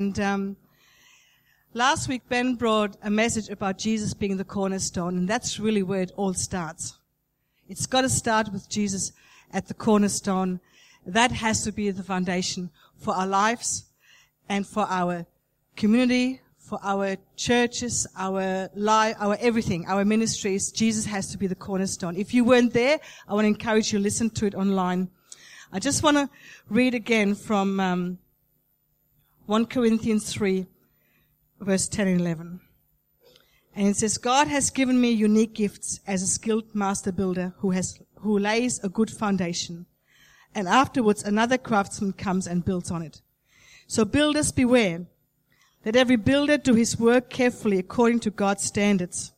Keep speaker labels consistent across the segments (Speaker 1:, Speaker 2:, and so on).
Speaker 1: And um, last week, Ben brought a message about Jesus being the cornerstone, and that's really where it all starts. It's got to start with Jesus at the cornerstone. That has to be the foundation for our lives and for our community, for our churches, our life, our everything, our ministries. Jesus has to be the cornerstone. If you weren't there, I want to encourage you to listen to it online. I just want to read again from um, 1 Corinthians 3, verse 10 and 11. And it says, God has given me unique gifts as a skilled master builder who has, who lays a good foundation. And afterwards another craftsman comes and builds on it. So builders beware. Let every builder do his work carefully according to God's standards.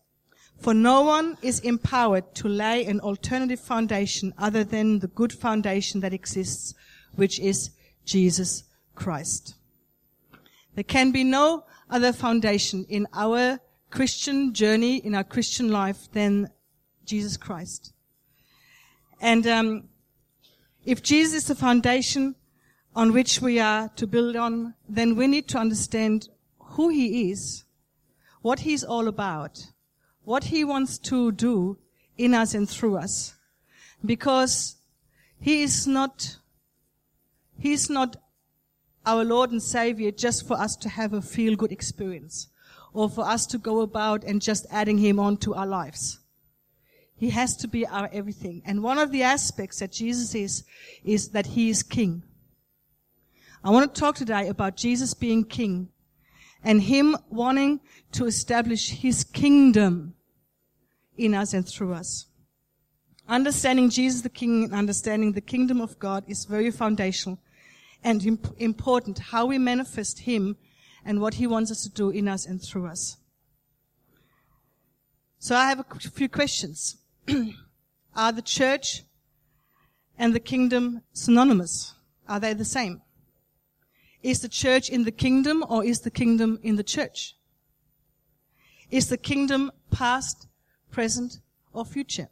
Speaker 1: For no one is empowered to lay an alternative foundation other than the good foundation that exists, which is Jesus Christ. There can be no other foundation in our Christian journey, in our Christian life than Jesus Christ. And um, if Jesus is the foundation on which we are to build on, then we need to understand who he is, what he's all about, what he wants to do in us and through us. Because he is not, he's not our Lord and Savior just for us to have a feel good experience or for us to go about and just adding Him on to our lives. He has to be our everything. And one of the aspects that Jesus is, is that He is King. I want to talk today about Jesus being King and Him wanting to establish His kingdom in us and through us. Understanding Jesus the King and understanding the kingdom of God is very foundational and imp- important how we manifest Him and what He wants us to do in us and through us. So I have a few questions. Are the church and the kingdom synonymous? Are they the same? Is the church in the kingdom or is the kingdom in the church? Is the kingdom past, present, or future?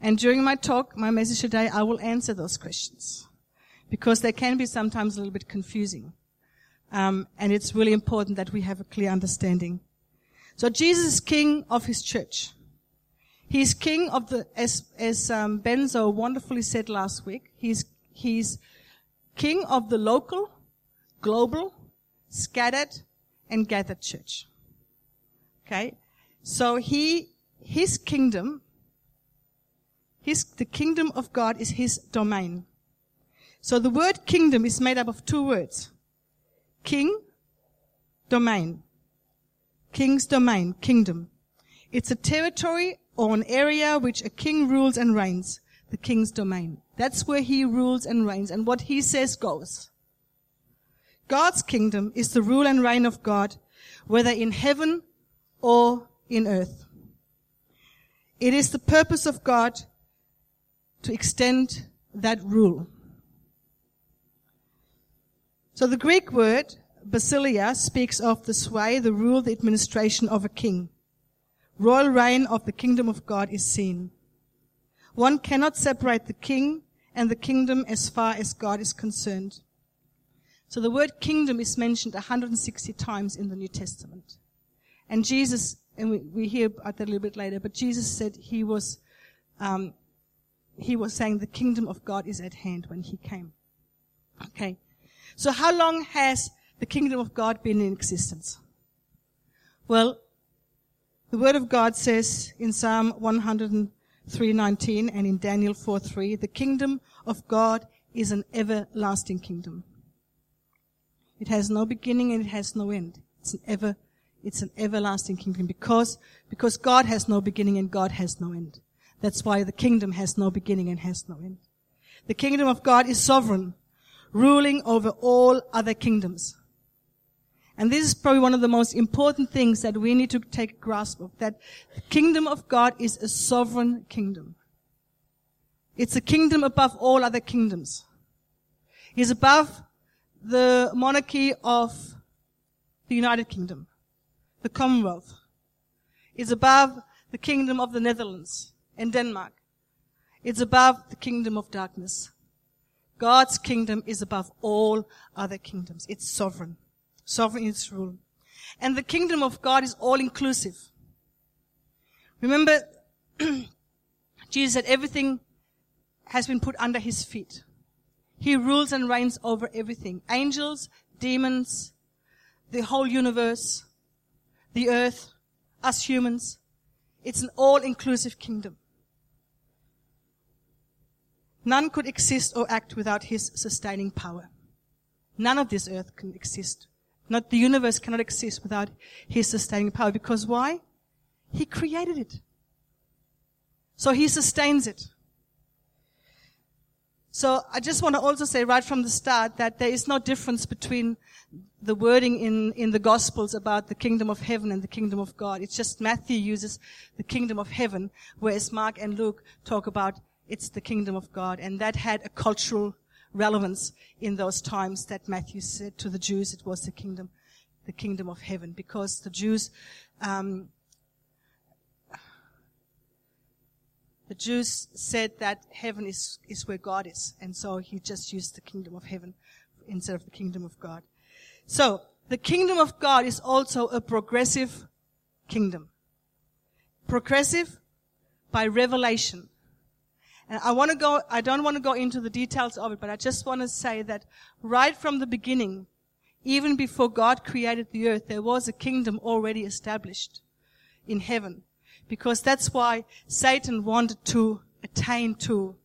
Speaker 1: And during my talk, my message today, I will answer those questions because they can be sometimes a little bit confusing. Um, and it's really important that we have a clear understanding. So Jesus is king of his church. He's king of the, as, as um, Ben so wonderfully said last week, he's, he's king of the local, global, scattered, and gathered church. Okay? So he, his kingdom, his, the kingdom of God is his domain. So the word kingdom is made up of two words. King, domain. King's domain, kingdom. It's a territory or an area which a king rules and reigns. The king's domain. That's where he rules and reigns and what he says goes. God's kingdom is the rule and reign of God, whether in heaven or in earth. It is the purpose of God to extend that rule. So the Greek word basileia speaks of the sway, the rule, the administration of a king. Royal reign of the kingdom of God is seen. One cannot separate the king and the kingdom as far as God is concerned. So the word kingdom is mentioned 160 times in the New Testament. And Jesus, and we, we hear about that a little bit later, but Jesus said he was, um, he was saying the kingdom of God is at hand when he came. Okay. So how long has the kingdom of God been in existence? Well, the word of God says in Psalm 103:19 and in Daniel 4:3, the kingdom of God is an everlasting kingdom. It has no beginning and it has no end. It's an ever, it's an everlasting kingdom because, because God has no beginning and God has no end. That's why the kingdom has no beginning and has no end. The kingdom of God is sovereign ruling over all other kingdoms. And this is probably one of the most important things that we need to take grasp of, that the kingdom of God is a sovereign kingdom. It's a kingdom above all other kingdoms. He's above the monarchy of the United Kingdom, the Commonwealth. It's above the kingdom of the Netherlands and Denmark. It's above the kingdom of darkness. God's kingdom is above all other kingdoms. It's sovereign. Sovereign in its rule. And the kingdom of God is all inclusive. Remember, Jesus said everything has been put under his feet. He rules and reigns over everything. Angels, demons, the whole universe, the earth, us humans. It's an all-inclusive kingdom. None could exist or act without his sustaining power. None of this earth can exist. Not the universe cannot exist without his sustaining power. Because why? He created it. So he sustains it. So I just want to also say right from the start that there is no difference between the wording in, in the Gospels about the kingdom of heaven and the kingdom of God. It's just Matthew uses the kingdom of heaven, whereas Mark and Luke talk about it's the kingdom of God. And that had a cultural relevance in those times that Matthew said to the Jews it was the kingdom, the kingdom of heaven, because the Jews, um, the Jews said that heaven is, is where God is. And so he just used the kingdom of heaven instead of the kingdom of God. So, the kingdom of God is also a progressive kingdom. Progressive by revelation. And I want to go, I don't want to go into the details of it, but I just want to say that right from the beginning, even before God created the earth, there was a kingdom already established in heaven because that's why Satan wanted to attain to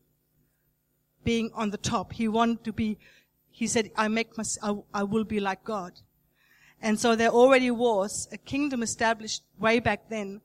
Speaker 1: being on the top. He wanted to be, he said, I make my, I, I will be like God. And so there already was a kingdom established way back then.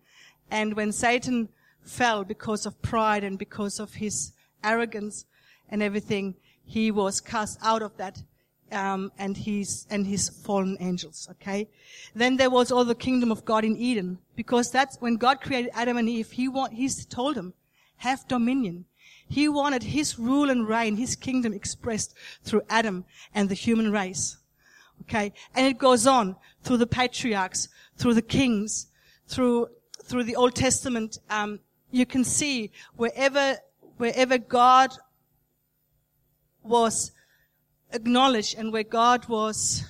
Speaker 1: And when Satan fell because of pride and because of his arrogance and everything, he was cast out of that um, and his and his fallen angels. Okay. Then there was all the kingdom of God in Eden, because that's when God created Adam and Eve. He want He told them, have dominion. He wanted His rule and reign, His kingdom expressed through Adam and the human race. Okay, and it goes on through the patriarchs, through the kings, through through the Old Testament. Um, you can see wherever wherever God was acknowledged and where God was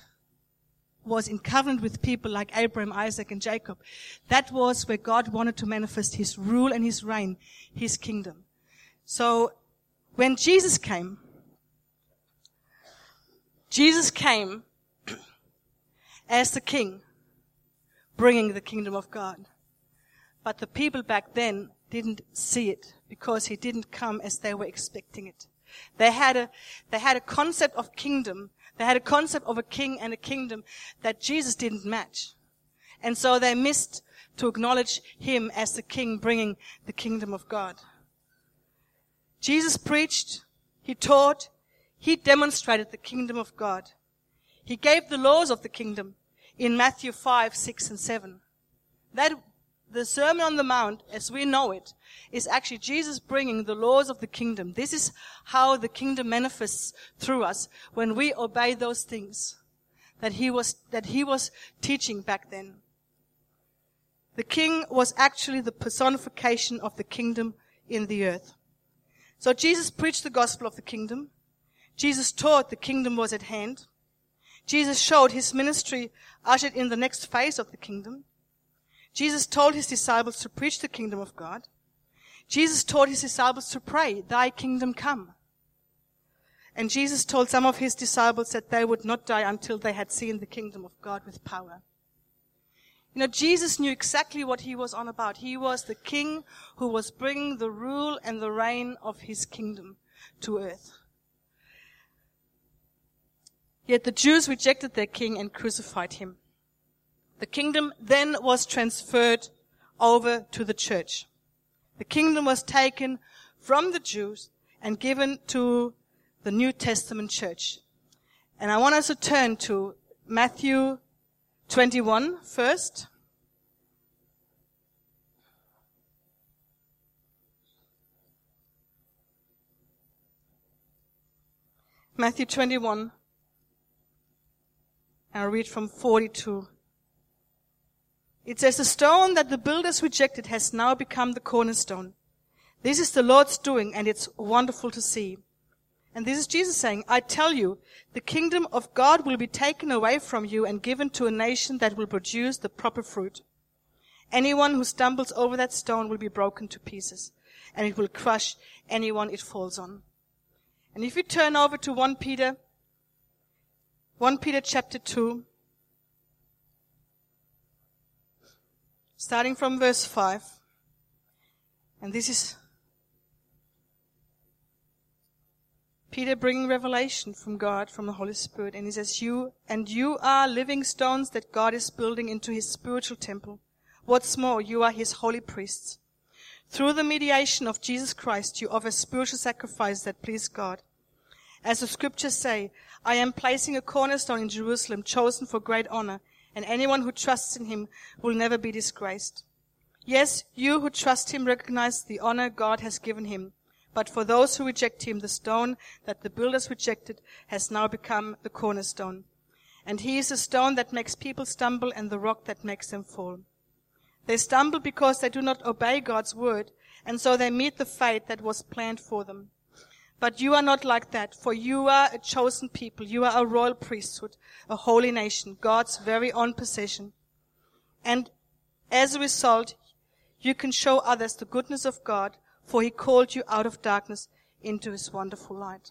Speaker 1: was in covenant with people like Abraham, Isaac, and Jacob, that was where God wanted to manifest his rule and his reign, his kingdom. So when Jesus came, Jesus came as the king, bringing the kingdom of God. But the people back then didn't see it because he didn't come as they were expecting it. They had a, they had a concept of kingdom. They had a concept of a king and a kingdom that Jesus didn't match. And so they missed to acknowledge him as the king bringing the kingdom of God. Jesus preached, he taught, he demonstrated the kingdom of God. He gave the laws of the kingdom in Matthew 5, 6, and 7. That the Sermon on the Mount, as we know it, is actually Jesus bringing the laws of the kingdom. This is how the kingdom manifests through us when we obey those things that he was, that he was teaching back then. The king was actually the personification of the kingdom in the earth. So Jesus preached the gospel of the kingdom. Jesus taught the kingdom was at hand. Jesus showed his ministry ushered in the next phase of the kingdom. Jesus told his disciples to preach the kingdom of God. Jesus taught his disciples to pray, thy kingdom come. And Jesus told some of his disciples that they would not die until they had seen the kingdom of God with power. You know, Jesus knew exactly what he was on about. He was the king who was bringing the rule and the reign of his kingdom to earth. Yet the Jews rejected their king and crucified him. The kingdom then was transferred over to the church. The kingdom was taken from the Jews and given to the New Testament church. And I want us to turn to Matthew 21 first. Matthew 21. I'll read from 42 it says, the stone that the builders rejected has now become the cornerstone. This is the Lord's doing and it's wonderful to see. And this is Jesus saying, I tell you, the kingdom of God will be taken away from you and given to a nation that will produce the proper fruit. Anyone who stumbles over that stone will be broken to pieces, and it will crush anyone it falls on. And if you turn over to 1 Peter, 1 Peter chapter 2, starting from verse 5, and this is Peter bringing revelation from God, from the Holy Spirit, and he says, You, and you are living stones that God is building into his spiritual temple. What's more, you are his holy priests. Through the mediation of Jesus Christ, you offer spiritual sacrifice that please God. As the scriptures say, I am placing a cornerstone in Jerusalem chosen for great honor, and anyone who trusts in him will never be disgraced. Yes, you who trust him recognize the honor God has given him. But for those who reject him, the stone that the builders rejected has now become the cornerstone. And he is a stone that makes people stumble and the rock that makes them fall. They stumble because they do not obey God's word, and so they meet the fate that was planned for them. But you are not like that, for you are a chosen people. You are a royal priesthood, a holy nation, God's very own possession. And as a result, you can show others the goodness of God for he called you out of darkness into his wonderful light.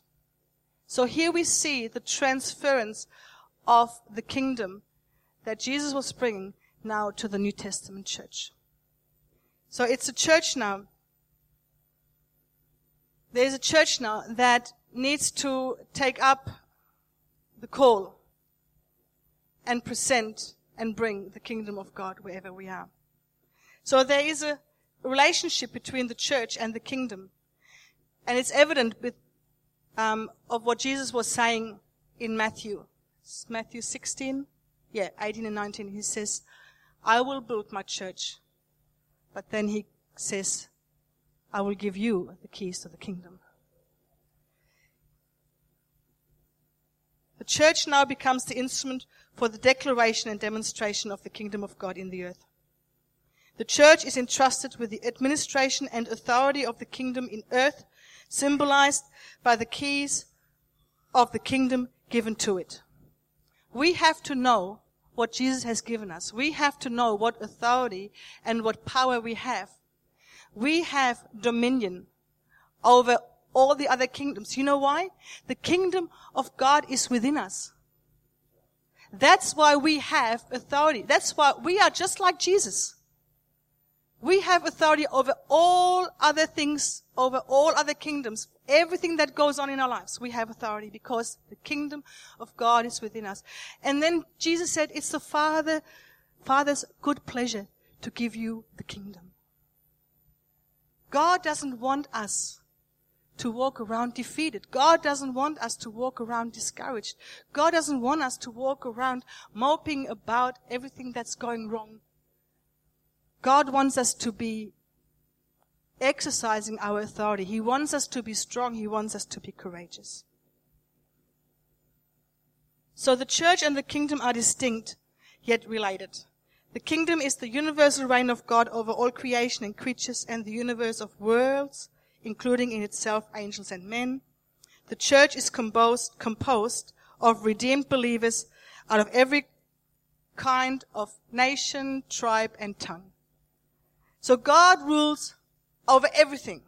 Speaker 1: So here we see the transference of the kingdom that Jesus was bringing now to the New Testament church. So it's a church now. There's a church now that needs to take up the call and present and bring the kingdom of God wherever we are. So there is a relationship between the church and the kingdom. And it's evident with, um, of what Jesus was saying in Matthew. Matthew 16? Yeah, 18 and 19. He says, I will build my church. But then he says, I will give you the keys to the kingdom. The church now becomes the instrument for the declaration and demonstration of the kingdom of God in the earth. The church is entrusted with the administration and authority of the kingdom in earth, symbolized by the keys of the kingdom given to it. We have to know what Jesus has given us. We have to know what authority and what power we have. We have dominion over all the other kingdoms. You know why? The kingdom of God is within us. That's why we have authority. That's why we are just like Jesus. We have authority over all other things, over all other kingdoms. Everything that goes on in our lives, we have authority because the kingdom of God is within us. And then Jesus said, it's the Father, Father's good pleasure to give you the kingdom. God doesn't want us to walk around defeated. God doesn't want us to walk around discouraged. God doesn't want us to walk around moping about everything that's going wrong. God wants us to be exercising our authority. He wants us to be strong. He wants us to be courageous. So the church and the kingdom are distinct, yet related. The kingdom is the universal reign of God over all creation and creatures and the universe of worlds, including in itself angels and men. The church is composed, composed of redeemed believers out of every kind of nation, tribe, and tongue. So God rules over everything.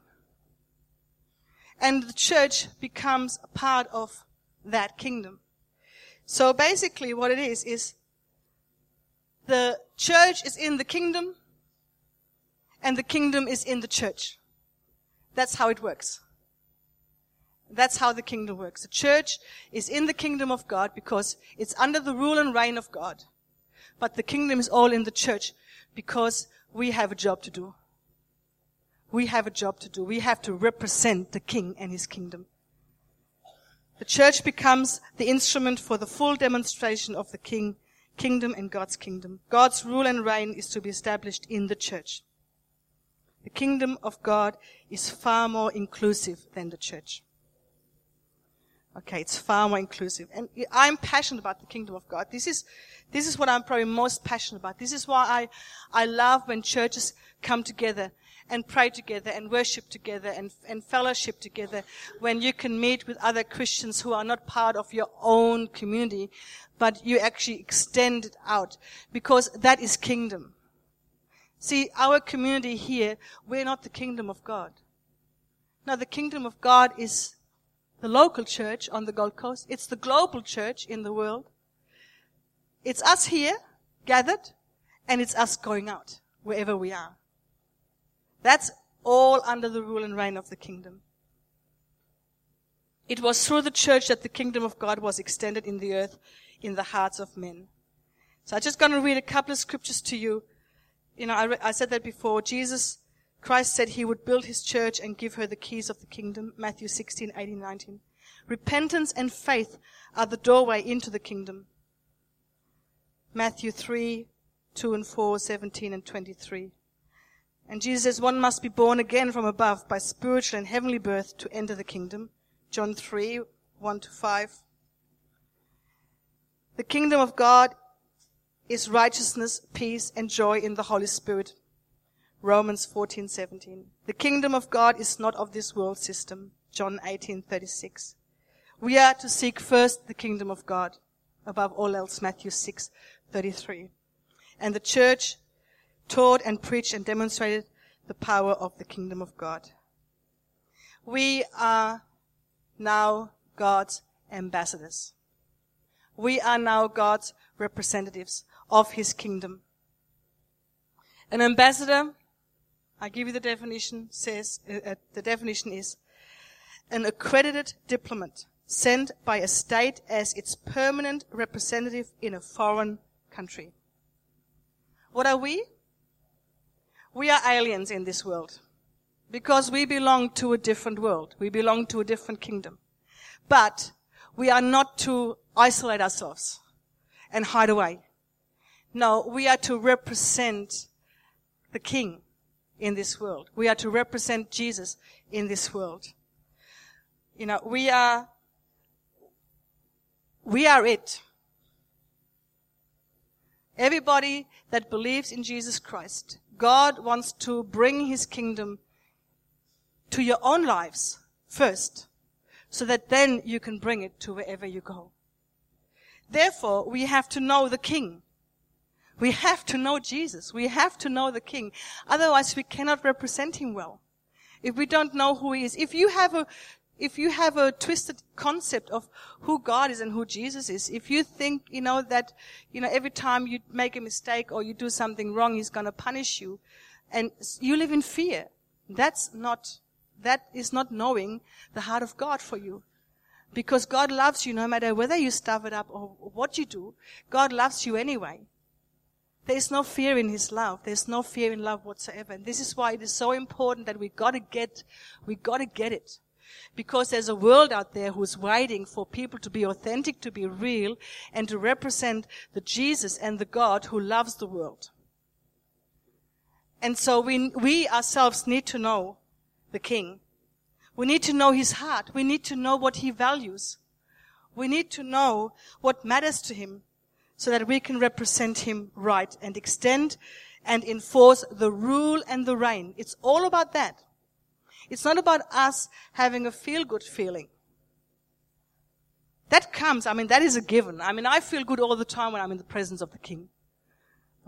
Speaker 1: And the church becomes a part of that kingdom. So basically what it is, is the church is in the kingdom and the kingdom is in the church. That's how it works. That's how the kingdom works. The church is in the kingdom of God because it's under the rule and reign of God. But the kingdom is all in the church because we have a job to do. We have a job to do. We have to represent the king and his kingdom. The church becomes the instrument for the full demonstration of the king, kingdom and God's kingdom. God's rule and reign is to be established in the church. The kingdom of God is far more inclusive than the church. Okay, it's far more inclusive. And I'm passionate about the kingdom of God. This is, this is what I'm probably most passionate about. This is why I, I love when churches come together and pray together and worship together and, and fellowship together when you can meet with other Christians who are not part of your own community, but you actually extend it out because that is kingdom. See, our community here, we're not the kingdom of God. Now, the kingdom of God is the local church on the Gold Coast. It's the global church in the world. It's us here gathered and it's us going out wherever we are. That's all under the rule and reign of the kingdom. It was through the church that the kingdom of God was extended in the earth, in the hearts of men. So I'm just going to read a couple of scriptures to you. You know, I, re- I said that before. Jesus, Christ said he would build his church and give her the keys of the kingdom. Matthew 16, 18, 19. Repentance and faith are the doorway into the kingdom. Matthew 3, 2 and 4, 17 and 23. And Jesus says one must be born again from above by spiritual and heavenly birth to enter the kingdom. John 3, 1 to 5. The kingdom of God is righteousness, peace, and joy in the Holy Spirit. Romans 14:17. The kingdom of God is not of this world system. John 18:36. We are to seek first the kingdom of God above all else. Matthew 6:33. And the church taught and preached and demonstrated the power of the kingdom of God. We are now God's ambassadors. We are now God's representatives of his kingdom. An ambassador, I give you the definition, says, uh, uh, the definition is an accredited diplomat sent by a state as its permanent representative in a foreign country. What are we? We are aliens in this world because we belong to a different world. We belong to a different kingdom. But we are not to isolate ourselves and hide away. No, we are to represent the King in this world. We are to represent Jesus in this world. You know, we are, we are it. Everybody that believes in Jesus Christ, God wants to bring his kingdom to your own lives first, so that then you can bring it to wherever you go. Therefore, we have to know the King. We have to know Jesus. We have to know the King. Otherwise, we cannot represent him well. If we don't know who he is, if you have a if you have a twisted concept of who God is and who Jesus is, if you think, you know, that, you know, every time you make a mistake or you do something wrong, He's gonna punish you, and you live in fear, that's not, that is not knowing the heart of God for you. Because God loves you no matter whether you stuff it up or what you do. God loves you anyway. There is no fear in His love. There's no fear in love whatsoever. And this is why it is so important that we gotta get, we gotta get it. Because there's a world out there who's waiting for people to be authentic, to be real, and to represent the Jesus and the God who loves the world. And so we, we ourselves need to know the King. We need to know His heart. We need to know what He values. We need to know what matters to Him so that we can represent Him right and extend and enforce the rule and the reign. It's all about that. It's not about us having a feel good feeling. That comes, I mean, that is a given. I mean, I feel good all the time when I'm in the presence of the King.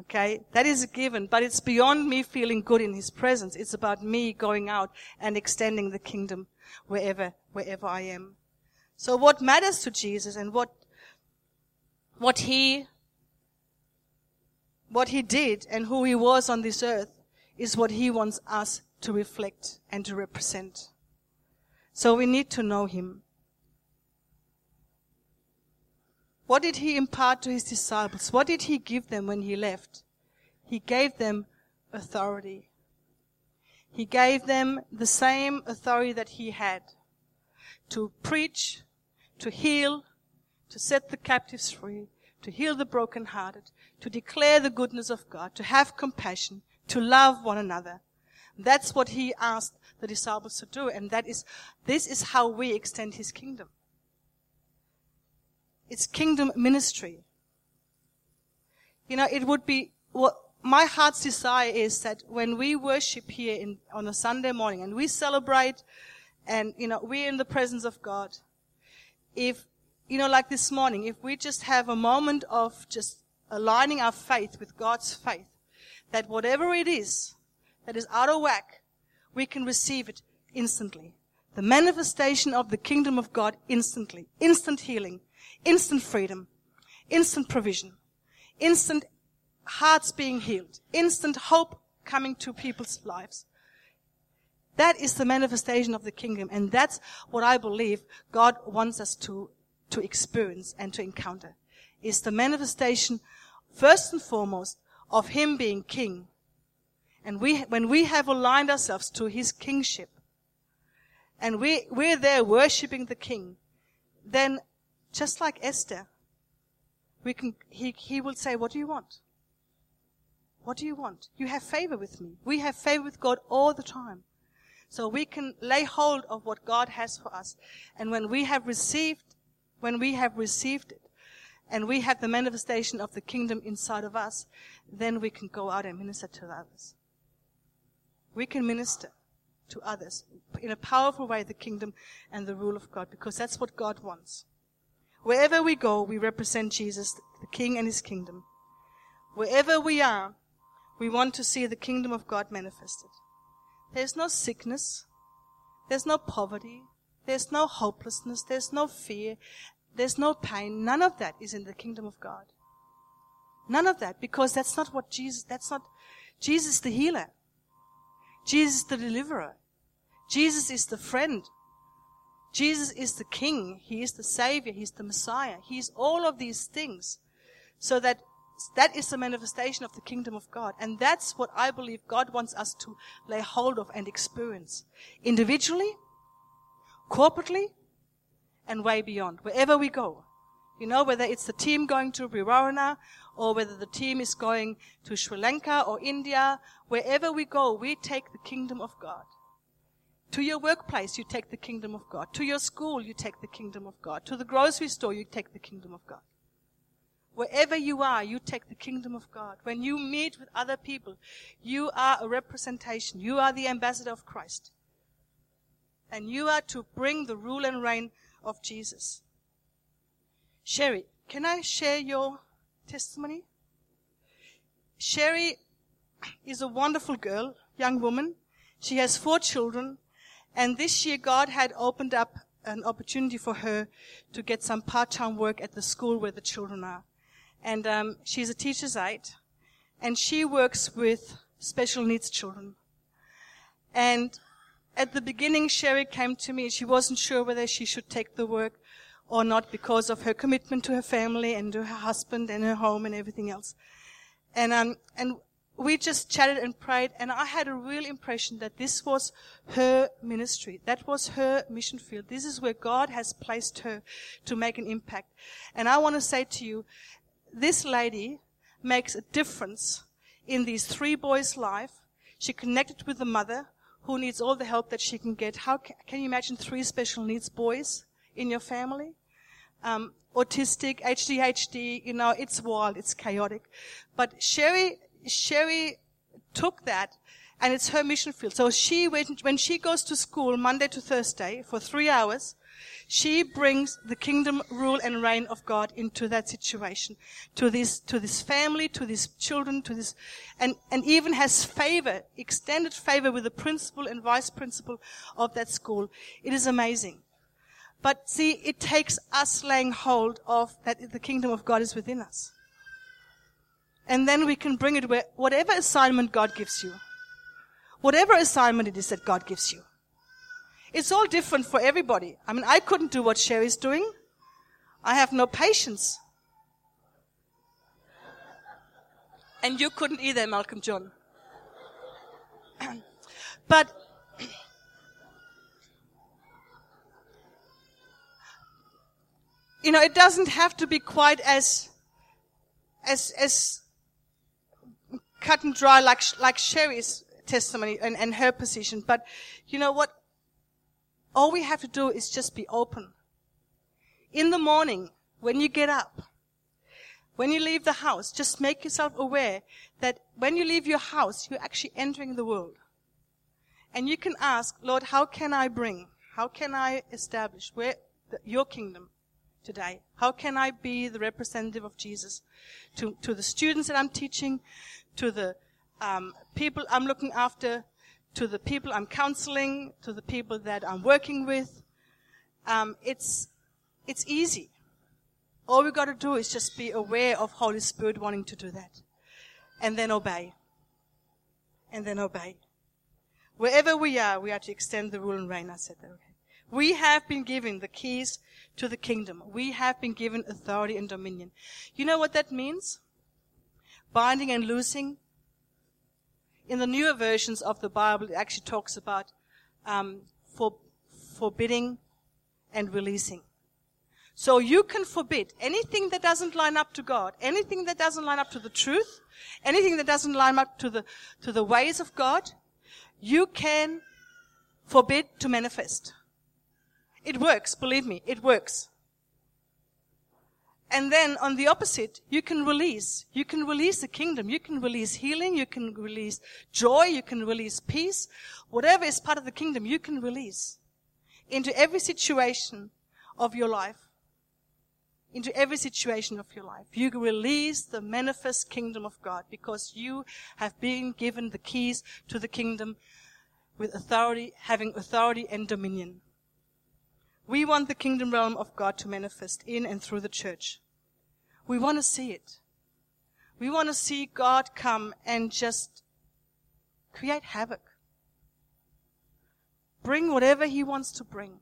Speaker 1: Okay? That is a given, but it's beyond me feeling good in His presence. It's about me going out and extending the kingdom wherever, wherever I am. So what matters to Jesus and what, what He, what He did and who He was on this earth is what He wants us to reflect and to represent. So we need to know him. What did he impart to his disciples? What did he give them when he left? He gave them authority. He gave them the same authority that he had to preach, to heal, to set the captives free, to heal the brokenhearted, to declare the goodness of God, to have compassion, to love one another. That's what he asked the disciples to do. And that is, this is how we extend his kingdom. It's kingdom ministry. You know, it would be, what, my heart's desire is that when we worship here in, on a Sunday morning and we celebrate and, you know, we're in the presence of God, if, you know, like this morning, if we just have a moment of just aligning our faith with God's faith, that whatever it is that is out of whack, we can receive it instantly. The manifestation of the kingdom of God instantly. Instant healing. Instant freedom. Instant provision. Instant hearts being healed. Instant hope coming to people's lives. That is the manifestation of the kingdom. And that's what I believe God wants us to, to experience and to encounter. Is the manifestation, first and foremost, of Him being King. And we, when we have aligned ourselves to His kingship, and we, we're there worshiping the King, then just like Esther, we can, he, he will say, what do you want? What do you want? You have favor with me. We have favor with God all the time. So we can lay hold of what God has for us. And when we have received, when we have received it, and we have the manifestation of the kingdom inside of us, then we can go out and minister to others. We can minister to others in a powerful way the kingdom and the rule of God because that's what God wants. Wherever we go, we represent Jesus, the King and His kingdom. Wherever we are, we want to see the kingdom of God manifested. There's no sickness. There's no poverty. There's no hopelessness. There's no fear. There's no pain. None of that is in the kingdom of God. None of that, because that's not what Jesus, that's not, Jesus the healer. Jesus the deliverer. Jesus is the friend. Jesus is the king. He is the savior. He's the Messiah. He is all of these things. So that that is the manifestation of the kingdom of God. And that's what I believe God wants us to lay hold of and experience. Individually, corporately, and way beyond. Wherever we go. You know, whether it's the team going to Rivarana or whether the team is going to Sri Lanka or India, wherever we go, we take the kingdom of God. To your workplace, you take the kingdom of God. To your school, you take the kingdom of God. To the grocery store, you take the kingdom of God. Wherever you are, you take the kingdom of God. When you meet with other people, you are a representation. You are the ambassador of Christ. And you are to bring the rule and reign of Jesus. Sherry, can I share your testimony? Sherry is a wonderful girl, young woman. She has four children. And this year God had opened up an opportunity for her to get some part-time work at the school where the children are and um, she's a teacher's aide, and she works with special needs children. And at the beginning, Sherry came to me. She wasn't sure whether she should take the work or not because of her commitment to her family and to her husband and her home and everything else. And um, and we just chatted and prayed, and I had a real impression that this was her ministry. That was her mission field. This is where God has placed her to make an impact. And I want to say to you, this lady makes a difference in these three boys' life. She connected with the mother who needs all the help that she can get. How can, can you imagine three special needs boys in your family? Um, autistic, ADHD, you know, it's wild, it's chaotic. But Sherry, Sherry took that and it's her mission field. So she, when she goes to school Monday to Thursday for three hours, she brings the kingdom rule and reign of God into that situation, to this, to this family, to these children, to this, and, and even has favor, extended favor with the principal and vice principal of that school. It is amazing. But see, it takes us laying hold of that the kingdom of God is within us. And then we can bring it where, whatever assignment God gives you, whatever assignment it is that God gives you, it's all different for everybody. I mean, I couldn't do what Sherry's doing. I have no patience. And you couldn't either, Malcolm John. but you know, it doesn't have to be quite as as as cut and dry like like Sherry's testimony and, and her position. But you know what? All we have to do is just be open. In the morning, when you get up, When you leave the house, just make yourself aware that when you leave your house, you're actually entering the world. And you can ask, Lord, how can I bring, how can I establish where the, your kingdom today? How can I be the representative of Jesus to, to the students that I'm teaching, to the um, people I'm looking after, to the people I'm counseling, to the people that I'm working with? Um, it's it's easy. All we've got to do is just be aware of Holy Spirit wanting to do that. And then obey. And then obey. Wherever we are, we are to extend the rule and reign. I said that, okay. We have been given the keys to the kingdom. We have been given authority and dominion. You know what that means? Binding and loosing. In the newer versions of the Bible, it actually talks about um, for, forbidding and releasing. So you can forbid anything that doesn't line up to God, anything that doesn't line up to the truth, anything that doesn't line up to the, to the ways of God, you can forbid to manifest. It works, believe me, it works. And then on the opposite, you can release. You can release the kingdom. You can release healing. You can release joy. You can release peace. Whatever is part of the kingdom, you can release into every situation of your life into every situation of your life. You release the manifest kingdom of God because you have been given the keys to the kingdom with authority, having authority and dominion. We want the kingdom realm of God to manifest in and through the church. We want to see it. We want to see God come and just create havoc. Bring whatever He wants to bring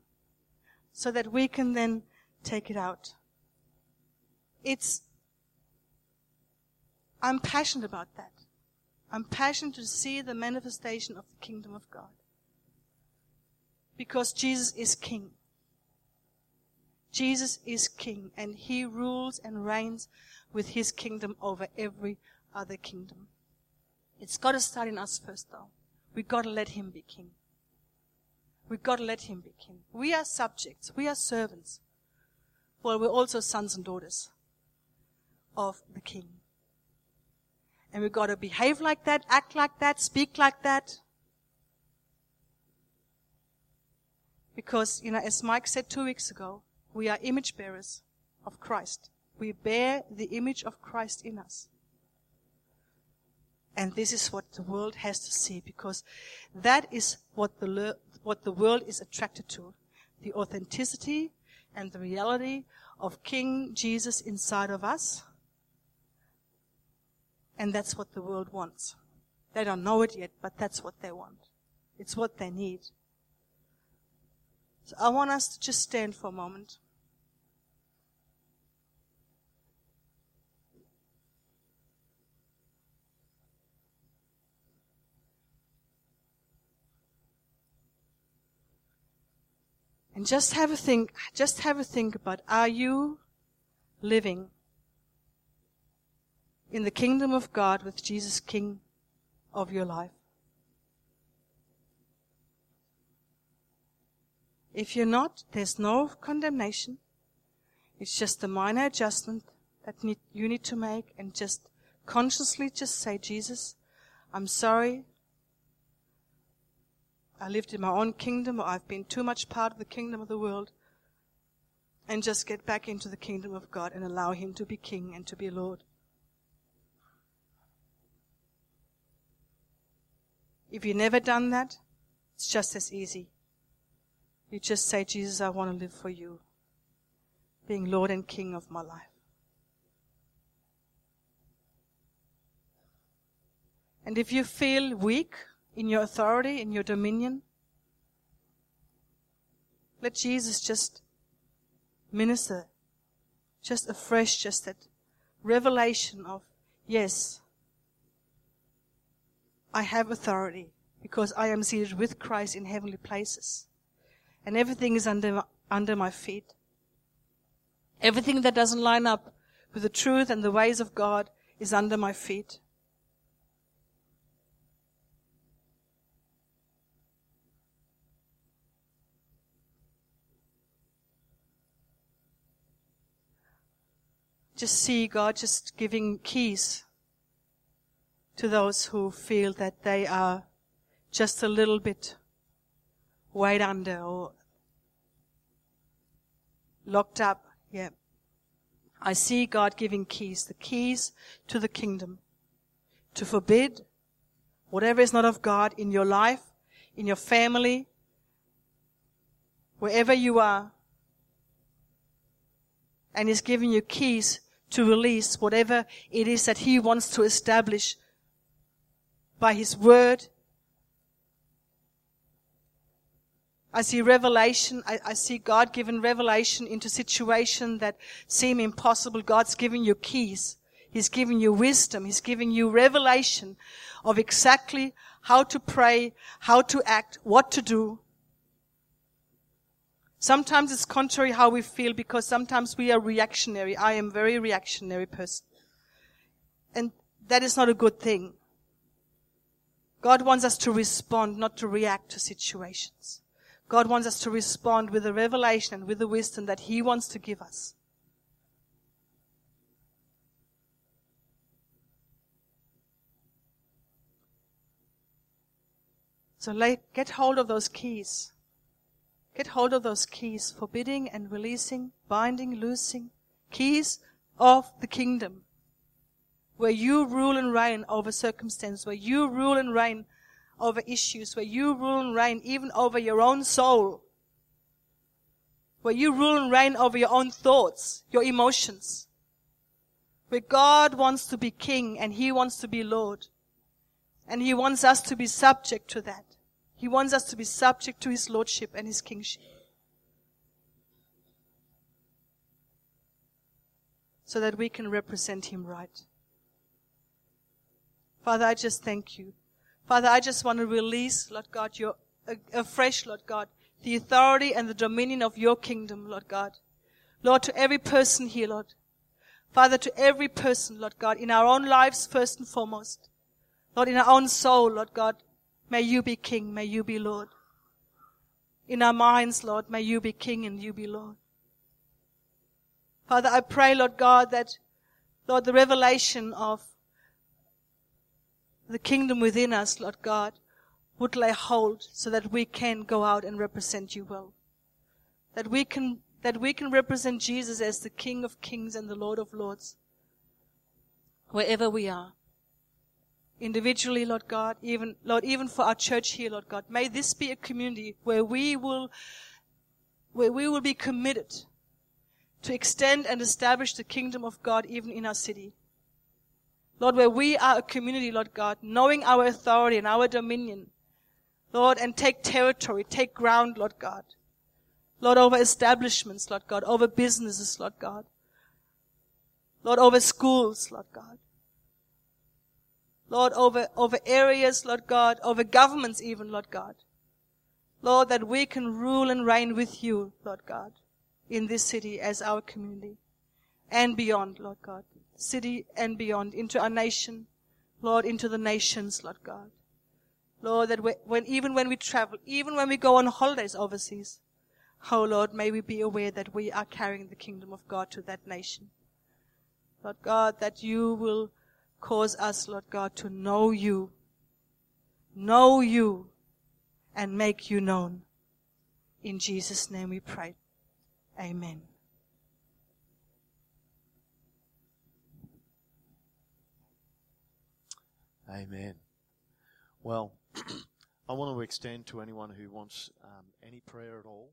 Speaker 1: so that we can then take it out. It's, I'm passionate about that. I'm passionate to see the manifestation of the kingdom of God. Because Jesus is king. Jesus is king and he rules and reigns with his kingdom over every other kingdom. It's got to start in us first though. We've got to let him be king. We've got to let him be king. We are subjects. We are servants. Well, we're also sons and daughters of the King. And we've got to behave like that, act like that, speak like that. Because, you know, as Mike said two weeks ago, we are image bearers of Christ. We bear the image of Christ in us. And this is what the world has to see because that is what the, what the world is attracted to. The authenticity and the reality of King Jesus inside of us and that's what the world wants. They don't know it yet, but that's what they want. It's what they need. So I want us to just stand for a moment. And just have a think, just have a think about, are you living in the kingdom of God with Jesus King of your life. If you're not, there's no condemnation. It's just a minor adjustment that need, you need to make and just consciously just say, Jesus, I'm sorry. I lived in my own kingdom or I've been too much part of the kingdom of the world. And just get back into the kingdom of God and allow Him to be King and to be Lord. If you've never done that, it's just as easy. You just say, Jesus, I want to live for you, being Lord and King of my life. And if you feel weak in your authority, in your dominion, let Jesus just minister, just afresh, just that revelation of, yes, I have authority because I am seated with Christ in heavenly places. And everything is under, under my feet. Everything that doesn't line up with the truth and the ways of God is under my feet. Just see God just giving keys to those who feel that they are just a little bit weighed under or locked up. Yeah. I see God giving keys, the keys to the kingdom to forbid whatever is not of God in your life, in your family, wherever you are. And He's giving you keys to release whatever it is that He wants to establish by His Word. I see revelation. I, I see God given revelation into situations that seem impossible. God's giving you keys. He's giving you wisdom. He's giving you revelation of exactly how to pray, how to act, what to do. Sometimes it's contrary how we feel because sometimes we are reactionary. I am very reactionary person. And that is not a good thing. God wants us to respond, not to react to situations. God wants us to respond with the revelation and with the wisdom that He wants to give us. So get hold of those keys. Get hold of those keys, forbidding and releasing, binding, loosing, keys of the kingdom, where you rule and reign over circumstance, where you rule and reign over issues, where you rule and reign even over your own soul, where you rule and reign over your own thoughts, your emotions, where God wants to be king and he wants to be Lord. And he wants us to be subject to that. He wants us to be subject to his lordship and his kingship. So that we can represent him right. Father, I just thank you Father, I just want to release, Lord God, your afresh, Lord God, the authority and the dominion of your kingdom, Lord God. Lord, to every person here, Lord. Father, to every person, Lord God, in our own lives first and foremost. Lord, in our own soul, Lord God, may you be King, may you be Lord. In our minds, Lord, may you be King and you be Lord. Father, I pray, Lord God, that, Lord, the revelation of the kingdom within us, Lord God, would lay hold so that we can go out and represent you well. That we can, that we can represent Jesus as the King of kings and the Lord of lords. Wherever we are. Individually, Lord God, even, Lord, even for our church here, Lord God, may this be a community where we will, where we will be committed to extend and establish the kingdom of God even in our city. Lord, where we are a community, Lord God, knowing our authority and our dominion, Lord, and take territory, take ground, Lord God. Lord, over establishments, Lord God, over businesses, Lord God. Lord, over schools, Lord God. Lord, over, over areas, Lord God, over governments even, Lord God. Lord, that we can rule and reign with you, Lord God, in this city as our community and beyond, Lord God city and beyond, into our nation, Lord, into the nations, Lord God. Lord, that when, even when we travel, even when we go on holidays overseas, oh Lord, may we be aware that we are carrying the kingdom of God to that nation. Lord God, that you will cause us, Lord God, to know you, know you, and make you known. In Jesus' name we pray. Amen.
Speaker 2: Amen. Well, I want to extend to anyone who wants um, any prayer at all.